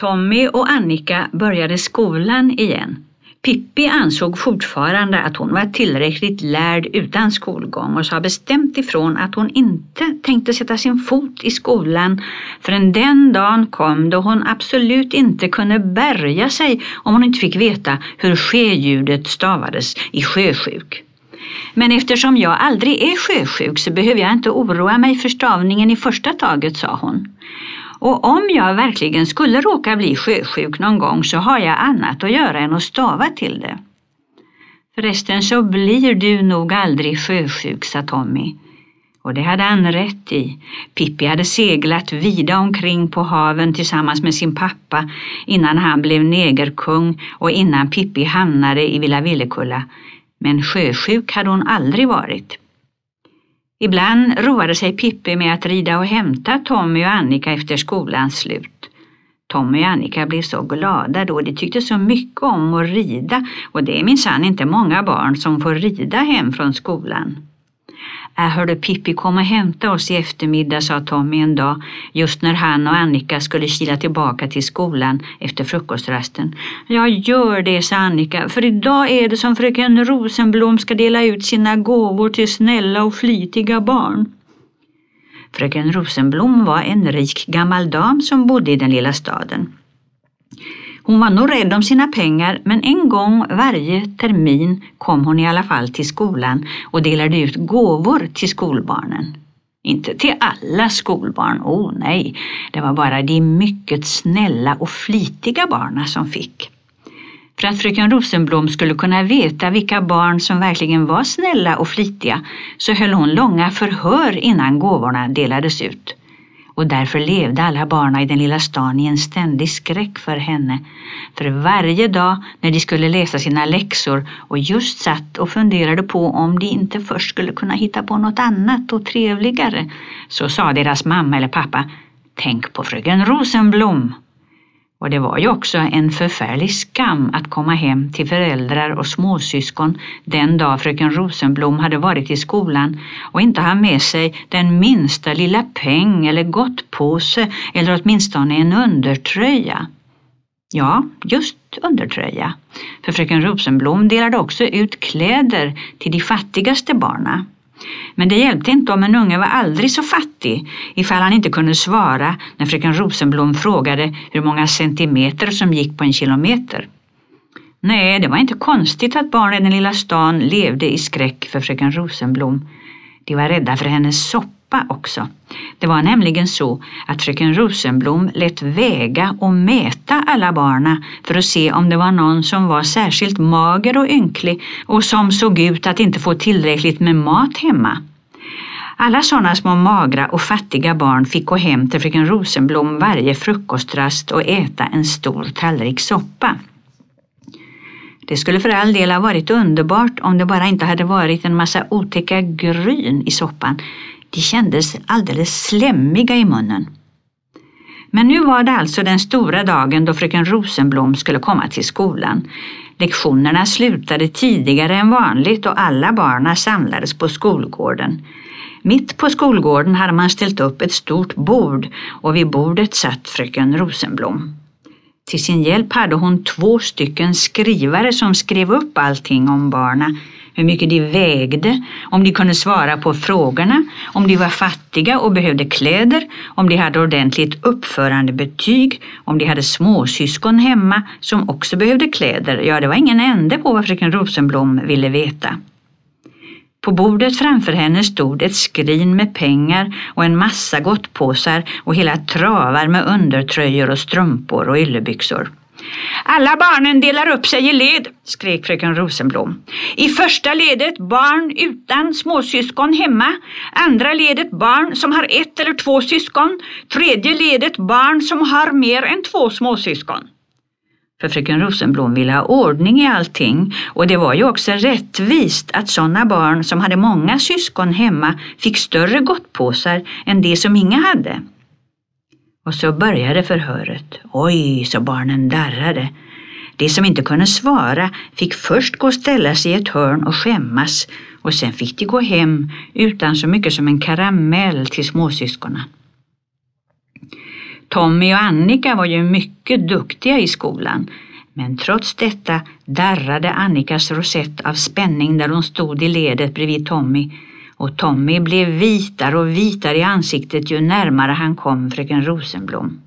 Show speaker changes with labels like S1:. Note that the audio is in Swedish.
S1: Tommy och Annika började skolan igen. Pippi ansåg fortfarande att hon var tillräckligt lärd utan skolgång och sa bestämt ifrån att hon inte tänkte sätta sin fot i skolan förrän den dagen kom då hon absolut inte kunde bärga sig om hon inte fick veta hur sjeljudet stavades i sjösjuk. Men eftersom jag aldrig är sjösjuk så behöver jag inte oroa mig för stavningen i första taget, sa hon. Och om jag verkligen skulle råka bli sjösjuk någon gång så har jag annat att göra än att stava till det. Förresten så blir du nog aldrig sjösjuk, sa Tommy. Och det hade han rätt i. Pippi hade seglat vida omkring på haven tillsammans med sin pappa innan han blev negerkung och innan Pippi hamnade i Villa Villekulla. Men sjösjuk hade hon aldrig varit. Ibland roade sig Pippi med att rida och hämta Tommy och Annika efter skolans slut. Tommy och Annika blev så glada då de tyckte så mycket om att rida och det är minsann inte många barn som får rida hem från skolan. Äh, hörde Pippi kom och hämta oss i eftermiddag, sa Tommy en dag, just när han och Annika skulle kila tillbaka till skolan efter frukostrasten. Ja, gör det, sa Annika, för idag är det som fröken Rosenblom ska dela ut sina gåvor till snälla och flitiga barn. Fröken Rosenblom var en rik gammal dam som bodde i den lilla staden. Hon var nog rädd om sina pengar men en gång varje termin kom hon i alla fall till skolan och delade ut gåvor till skolbarnen. Inte till alla skolbarn, oh nej, det var bara de mycket snälla och flitiga barnen som fick. För att fröken Rosenblom skulle kunna veta vilka barn som verkligen var snälla och flitiga så höll hon långa förhör innan gåvorna delades ut och därför levde alla barna i den lilla stan i en ständig skräck för henne. För varje dag när de skulle läsa sina läxor och just satt och funderade på om de inte först skulle kunna hitta på något annat och trevligare, så sa deras mamma eller pappa Tänk på fröken Rosenblom. Och det var ju också en förfärlig skam att komma hem till föräldrar och småsyskon den dag fröken Rosenblom hade varit i skolan och inte ha med sig den minsta lilla peng eller gottpåse eller åtminstone en undertröja. Ja, just undertröja. För fröken Rosenblom delade också ut kläder till de fattigaste barna. Men det hjälpte inte om en unge var aldrig så fattig ifall han inte kunde svara när fröken Rosenblom frågade hur många centimeter som gick på en kilometer. Nej, det var inte konstigt att barnen i den lilla stan levde i skräck för fröken Rosenblom. De var rädda för hennes soppa pappa också. Det var nämligen så att fröken Rosenblom lät väga och mäta alla barna för att se om det var någon som var särskilt mager och ynklig och som såg ut att inte få tillräckligt med mat hemma. Alla sådana små magra och fattiga barn fick gå hem till fröken Rosenblom varje frukostrast och äta en stor tallrik soppa. Det skulle för all del ha varit underbart om det bara inte hade varit en massa otäcka gryn i soppan. De kändes alldeles slemmiga i munnen. Men nu var det alltså den stora dagen då fröken Rosenblom skulle komma till skolan. Lektionerna slutade tidigare än vanligt och alla barna samlades på skolgården. Mitt på skolgården hade man ställt upp ett stort bord och vid bordet satt fröken Rosenblom. Till sin hjälp hade hon två stycken skrivare som skrev upp allting om barna hur mycket de vägde, om de kunde svara på frågorna, om de var fattiga och behövde kläder, om de hade ordentligt uppförande betyg, om de hade småsyskon hemma som också behövde kläder. Ja, det var ingen ände på vad fröken Rosenblom ville veta. På bordet framför henne stod ett skrin med pengar och en massa gottpåsar och hela travar med undertröjor och strumpor och yllebyxor. Alla barnen delar upp sig i led, skrek fröken Rosenblom. I första ledet barn utan småsyskon hemma, andra ledet barn som har ett eller två syskon, tredje ledet barn som har mer än två småsyskon. För fröken Rosenblom ville ha ordning i allting och det var ju också rättvist att sådana barn som hade många syskon hemma fick större gottpåsar än de som inga hade. Och så började förhöret. Oj, så barnen darrade. De som inte kunde svara fick först gå och ställa sig i ett hörn och skämmas och sen fick de gå hem utan så mycket som en karamell till småsyskonen. Tommy och Annika var ju mycket duktiga i skolan men trots detta darrade Annikas rosett av spänning när hon stod i ledet bredvid Tommy och Tommy blev vitare och vitare i ansiktet ju närmare han kom fröken Rosenblom.